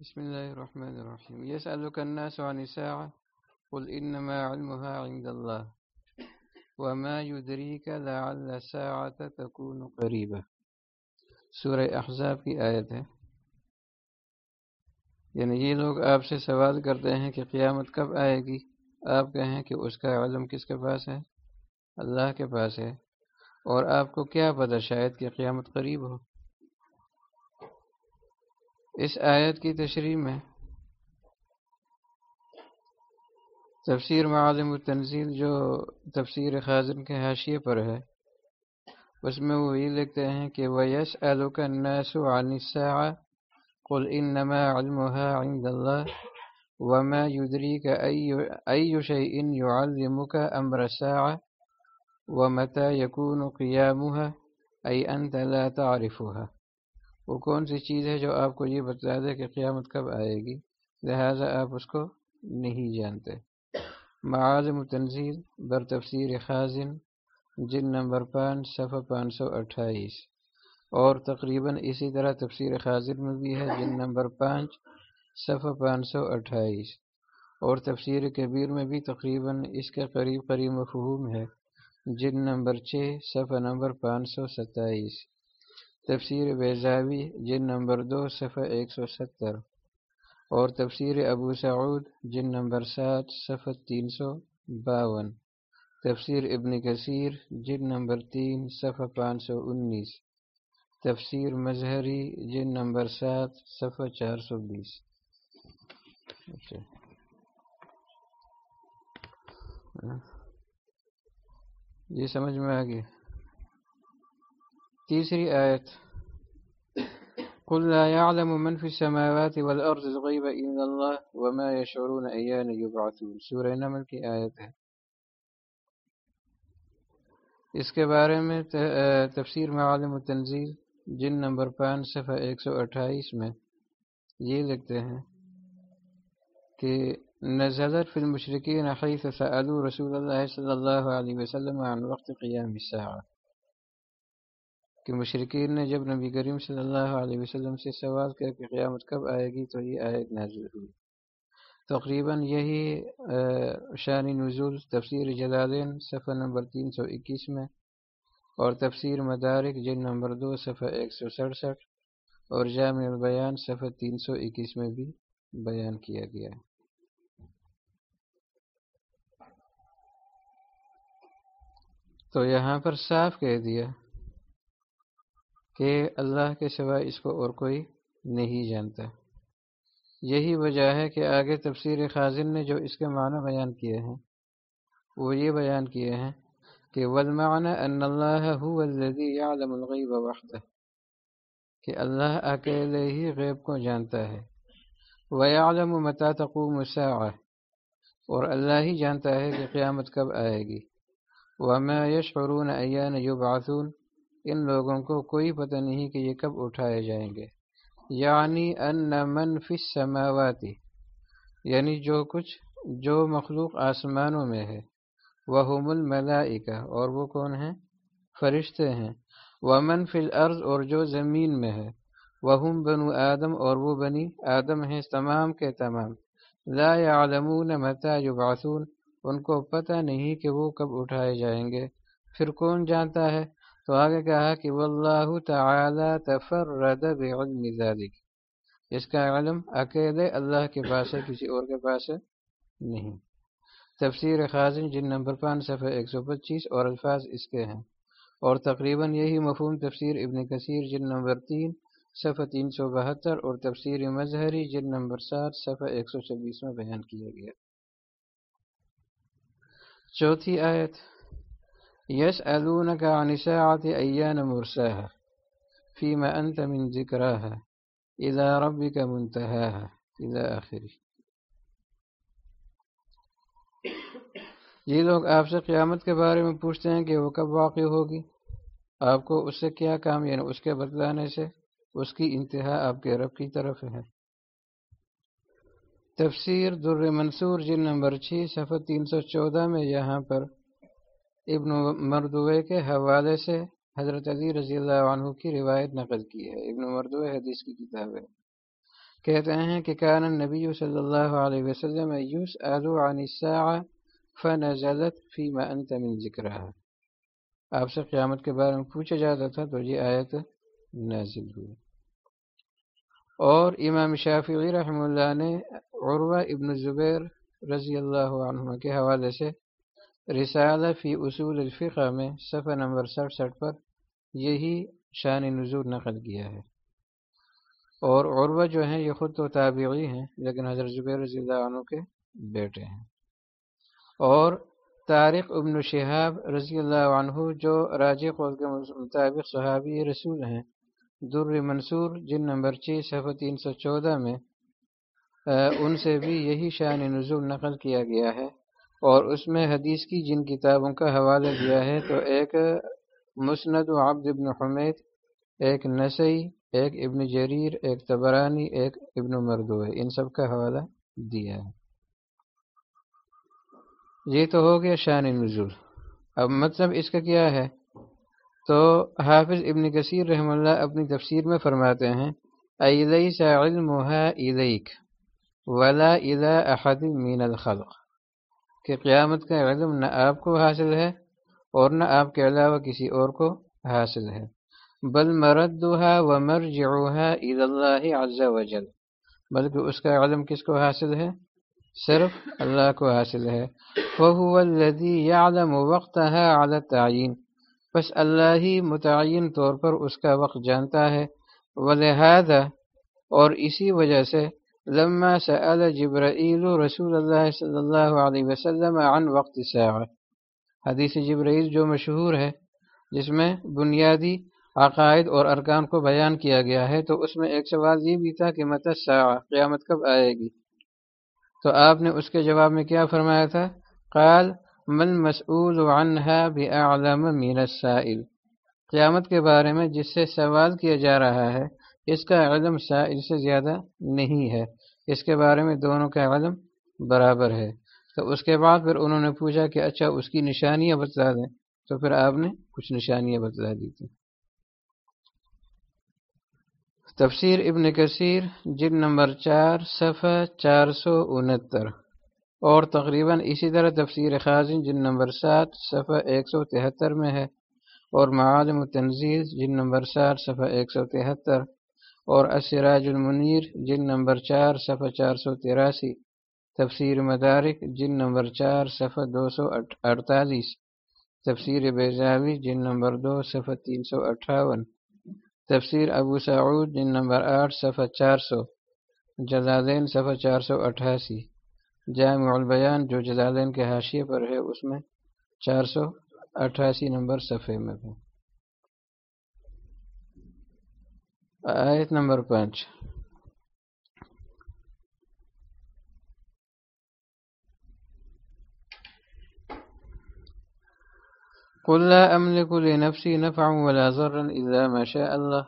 بسم الله الرحمن الرحيم. يسألك الناس عن الساعة، قل إنما علمها عند الله، وما يدريك لعل الساعة تكون قريبة. سورہ احزاب کی آیت ہے۔ یعنی یہ لوگ آپ سے سوال کرتے ہیں کہ قیامت کب آئے گی؟ آپ کہیں کہ اس کا علم کس کے پاس ہے؟ اللہ کے پاس ہے۔ اور آپ کو کیا پتہ شاید کہ قیامت قریب ہو۔ اس آیت کی تشریح میں تفسیر معالم التنزیل جو تفسیر خازن کے حاشیے پر ہے، اس میں وہ یہ لکھتے ہیں کہ ویس الناس عن الساعة قل انما علمها عند الله وما يدريك أي شيء يعلمك أمر الساعة ومتى يكون قيامها أي أنت لا تعرفها وہ کون سی چیز ہے جو آپ کو یہ بتا دے کہ قیامت کب آئے گی؟ لہذا آپ اس کو نہیں جانتے۔ معالم تنزیل، بر تفسیر خازن جن نمبر پانچ، صفحہ پانچ سو اٹھائیس۔ اور تقریباً اسی طرح تفسیر خازن میں بھی ہے جن نمبر پانچ، صفحہ پانچ سو اٹھائیس۔ اور تفسیر کبیر میں بھی تقریباً اس کے قریب قریب مفہوم ہے۔ جن نمبر چھ، صفحہ نمبر پانچ سو ستائیس۔ تفسیر بیزاوی جن نمبر دو، صفحہ ایک سو ستر. اور تفسیر ابو سعود، جن نمبر سات، صفحہ تین سو باون. تفسیر ابن کثیر، جن نمبر تین، صفحہ پانچ سو انیس. تفسیر مظہری، جن نمبر سات، صفحہ چار سو بیس. اچھا. یہ سمجھ میں آ گیا. تیسری آیت۔ قل لا يعلم من في السماوات والأرض الغيب إلا الله وما يشعرون أيان يبعثون۔ سورہ نمل کی آیت ہے۔ اس کے بارے میں تفسیر معالم التنزیل، جن نمبر پانچ، صفحہ ایک سو اٹھائیس میں یہ لکھتے ہیں کہ نزلت فی المشرقین حیث سألوا رسول اللہ صلی اللہ علیہ وسلم عن وقت قیام الساعة۔ کہ مشرقین نے جب نبی کریم صلی اللہ علیہ وسلم سے سوال کیا کہ قیامت کب آئے گی، تو یہ آیت نازل ہوئی۔ تقریباً یہی شان نزول تفسیر جلالین صفحہ نمبر تین سو اکیس میں، اور تفسیر مدارک جن نمبر دو صفحہ ایک سو سڑسٹھ، اور جامع البیان صفحہ تین سو اکیس میں بھی بیان کیا گیا تو یہاں پر صاف کہہ دیا کہ اللہ کے سوائے اس کو اور کوئی نہیں جانتا۔ یہی وجہ ہے کہ آگے تفسیر خازن نے جو اس کے معنی بیان کیے ہیں، وہ یہ بیان کیے ہیں کہ ان اللہ الذي يعلم الغیب وحدہ کہ اللہ اکیلے ہی غیب کو جانتا ہے۔ وَيَعْلَمُ مَتَى تَقُومُ السَّاعَةِ۔ اور اللہ ہی جانتا ہے کہ قیامت کب آئے گی۔ وَمَا يَشْعُرُونَ أَيَّانَ يُبْعَثُونَ۔ ان لوگوں کو کوئی پتہ نہیں کہ یہ کب اٹھائے جائیں گے۔ یعنی ان من فی السماواتی یعنی جو کچھ، جو مخلوق آسمانوں میں ہے وہ الملائکہ، اور وہ کون ہیں؟ فرشتے ہیں۔ وہ فی الارض، اور جو زمین میں ہے۔ وہ بنو آدم، اور وہ بنی آدم ہیں تمام کے تمام۔ لا يعلمون متى يبعثون ان کو پتہ نہیں کہ وہ کب اٹھائے جائیں گے۔ پھر کون جانتا ہے؟ تو آگے کہا کہ واللہ تعالی تفرد بعلم ذلك اس کا علم اکیلے اللہ کے پاس ہے، کسی اور کے پاس ہے نہیں۔ تفسیر خازن جن نمبر پانچ، صفحہ ایک سو پچیس، اور الفاظ اس کے ہیں۔ اور تقریباً یہی مفہوم تفسیر ابن کثیر جن نمبر تین، صفحہ تین سو بہتر، اور تفسیر مظہری جن نمبر سات، صفحہ ایک سو چوبیس میں بیان کیا گیا۔ چوتھی آیت۔ يسألونك عن ساعة أيان مرساها، فيما أنت من ذكراها إذا ربك منتهاها، إلى آخره. یہ لوگ آپ سے قیامت کے بارے میں پوچھتے ہیں کہ وہ کب واقع ہوگی؟ آپ کو اس سے کیا کام یعنی اس کے بدلانے سے؟ اس کی انتہا آپ کے رب کی طرف ہے۔ تفسیر در منصور جن نمبر چھ، صفحہ تین سو چودہ میں یہاں پر ابن مردوے کے حوالے سے حضرت علی رضی اللہ عنہ کی روایت نقل کی ہے۔ ابن مردوے حدیث کی کتاب ہے۔ کہتے ہیں کہ کان نبی صلی اللہ علیہ وسلم یوس عن الساعة فنزلت فيما انت من ذکرها آپ سے قیامت کے بارے میں پوچھا جاتا تھا تو یہ آیت نازل ہوئی۔ اور امام شافعی رحم اللہ نے عروہ ابن زبیر رضی اللہ عنہ کے حوالے سے رسالہ فی اصول الفقہ میں صفحہ نمبر سڑسٹھ پر یہی شان نزول نقل کیا ہے۔ اور عروہ جو ہیں، یہ خود تو تابعی ہیں، لیکن حضرت زبیر رضی اللہ عنہ کے بیٹے ہیں۔ اور طارق ابن شہاب رضی اللہ عنہ جو راج قول کے مطابق صحابی رسول ہیں، در منصور جن نمبر چھ، صفحہ تین سو چودہ میں ان سے بھی یہی شان نزول نقل کیا گیا ہے۔ اور اس میں حدیث کی جن کتابوں کا حوالہ دیا ہے، تو ایک مسند و عبد ابن حمید، ایک نسئی ایک ابن جریر، ایک تبرانی ایک ابن مردو ان سب کا حوالہ دیا ہے۔ یہ تو ہو گیا شان نزول۔ اب مطلب اس کا کیا ہے؟ تو حافظ ابن کثیر رحم اللہ اپنی تفسیر میں فرماتے ہیں ولا احد من الخلق. کہ قیامت کا علم نہ آپ کو حاصل ہے اور نہ آپ کے علاوہ کسی اور کو حاصل ہے۔ بل مردها ومرجعها الى الله عز وجل۔ بلکہ اس کا علم کس کو حاصل ہے؟ صرف اللہ کو حاصل ہے۔ فهو الذي يعلم وقتها على التعيين۔ بس اللہ ہی متعین طور پر اس کا وقت جانتا ہے۔ ولہذا اور اسی وجہ سے لما سأل جبرائیل رسول اللہ صلی اللہ علیہ وسلم عن وقت ساعة. حدیث جبرائیل جو مشہور ہے، جس میں بنیادی عقائد اور ارکان کو بیان کیا گیا ہے، تو اس میں ایک سوال یہ بھی تھا کہ ساعة؟ قیامت کب آئے گی؟ تو آپ نے اس کے جواب میں کیا فرمایا تھا؟ قال من مسعود عنها بعلم من السائل. قیامت کے بارے میں جس سے سوال کیا جا رہا ہے اس کا علم سائل سے زیادہ نہیں ہے۔ اس کے بارے میں دونوں کا علم برابر ہے۔ تو اس کے بعد پھر انہوں نے پوچھا کہ اچھا اس کی نشانیاں بتلا دیں۔ تو پھر آپ نے کچھ نشانیاں بتلا دی تھی تفسیر ابن کثیر جن نمبر چار، صفحہ چار سو انہتر۔ اور تقریباً اسی طرح تفسیر خازن جن نمبر سات، صفحہ ایک سو تہتر میں ہے۔ اور معالم و تنظیر جن نمبر سات، صفحہ ایک سو تہتر۔ اور اسراج المنیر جن نمبر چار، صفحہ چار سو تراسی، تفسیر مدارک جن نمبر چار، صفحہ دو سو اڑتالیس، تفسیر بیزاوی جن نمبر دو، صفحہ تین سو اٹھاون، تفسیر ابو سعود جن نمبر آٹھ، صفحہ چار سو، جلالین، صفحہ چار سو اٹھاسی، جامع البیان، جو جلالین کے حاشیے پر ہے، اس میں چار سو اٹھاسی نمبر صفحے میں ہے۔ آیت نمبر پانچ قل لا أملك لنفسي نفعا ولا ضرا إلا ما شاء الله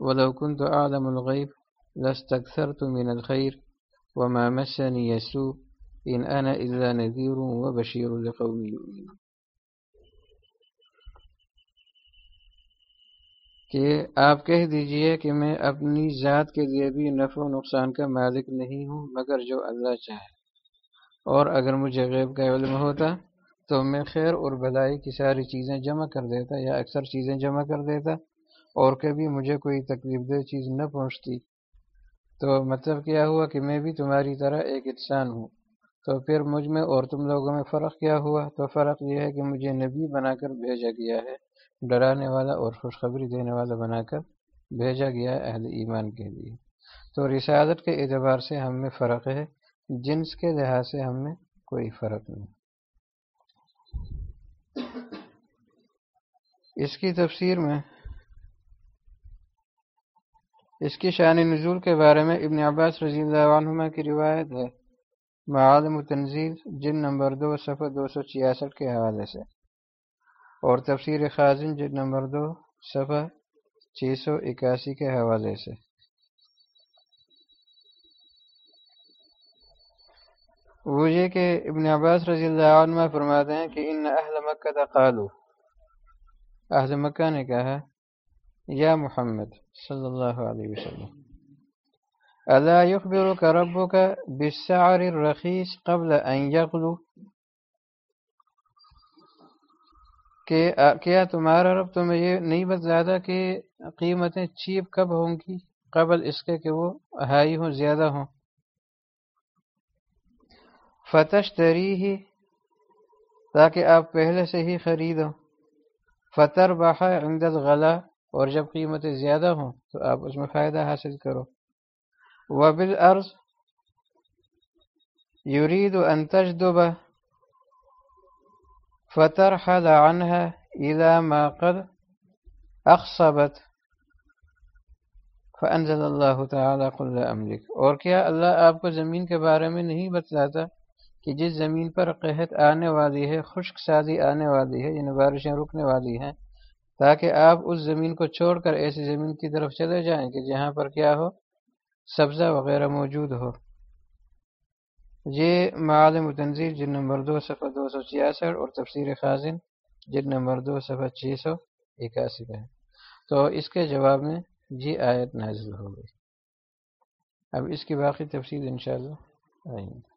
ولو كنت أعلم الغيب لاستكثرت من الخير وما مسني يسوء إن أنا إلا نذير وبشير لقوم يؤمنون کہ آپ کہہ دیجیے کہ میں اپنی ذات کے لیے بھی نفع و نقصان کا مالک نہیں ہوں، مگر جو اللہ چاہے۔ اور اگر مجھے غیب کا علم ہوتا تو میں خیر اور بلائی کی ساری چیزیں جمع کر دیتا یا اکثر چیزیں جمع کر دیتا، اور کبھی مجھے کوئی تکلیف دہ چیز نہ پہنچتی۔ تو مطلب کیا ہوا کہ میں بھی تمہاری طرح ایک انسان ہوں۔ تو پھر مجھ میں اور تم لوگوں میں فرق کیا ہوا؟ تو فرق یہ ہے کہ مجھے نبی بنا کر بھیجا گیا ہے۔ ڈرانے والا اور خوشخبری دینے والا بنا کر بھیجا گیا اہل ایمان کے لیے۔ تو رسالت کے اعتبار سے ہم میں فرق ہے، جنس کے لحاظ سے ہم میں کوئی فرق نہیں۔ اس کی تفسیر میں، اس کی شان نزول کے بارے میں ابن عباس رضی اللہ عنہ کی روایت ہے۔ معالم و تنزیل جن نمبر دو، صفحہ دو سو چھیاسٹھ کے حوالے سے۔ اور تفسیر خازن جن نمبر دو، صفحہ چھ سو اکاسی کے حوالے سے۔ وہ یہ کہ ابن عباس رضی اللہ عنہ فرماتے ہیں کہ ان اہل مکہ قالو۔ اہل مکہ نے کہا، یا محمد صلی اللہ علیہ وسلم اللہ یخبر کا رب کا الرخیص قبل ان یغلو؟ کہ کیا تمہارا رب تمہیں یہ نہیں بتاتا کہ قیمتیں چیپ کب ہوں گی؟ قبل اس کے کہ وہ ہائی ہوں، زیادہ ہوں۔ فتش تری ہی تاکہ آپ پہلے سے ہی خریدو۔ فتر بہا عند غلہ اور جب قیمتیں زیادہ ہوں تو آپ اس میں فائدہ حاصل کرو۔ وبل عرض یورید و انتج دبا فتر حل عنها إلى ما قد أخصبت. فانزل اللہ تعالی قل املک اور کیا اللہ آپ کو زمین کے بارے میں نہیں بتلاتا کہ جس زمین پر قحط آنے والی ہے، خشک سازی آنے والی ہے یعنی بارشیں رکنے والی ہیں، تاکہ آپ اس زمین کو چھوڑ کر ایسی زمین کی طرف چلے جائیں کہ جہاں پر کیا ہو، سبزہ وغیرہ موجود ہو۔ جی، یہ معالم تنظیر جن نمبر دو، صفحہ دو سو چھیاسٹھ اور تفسیر خازن جن نمبر دو، صفحہ چھ سو اکاسی کا ہے۔ تو اس کے جواب میں جی آیت نازل ہو گئی۔ اب اس کی باقی تفصیل انشاءاللہ آئیں گے